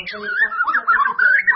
你说一下，这个东西。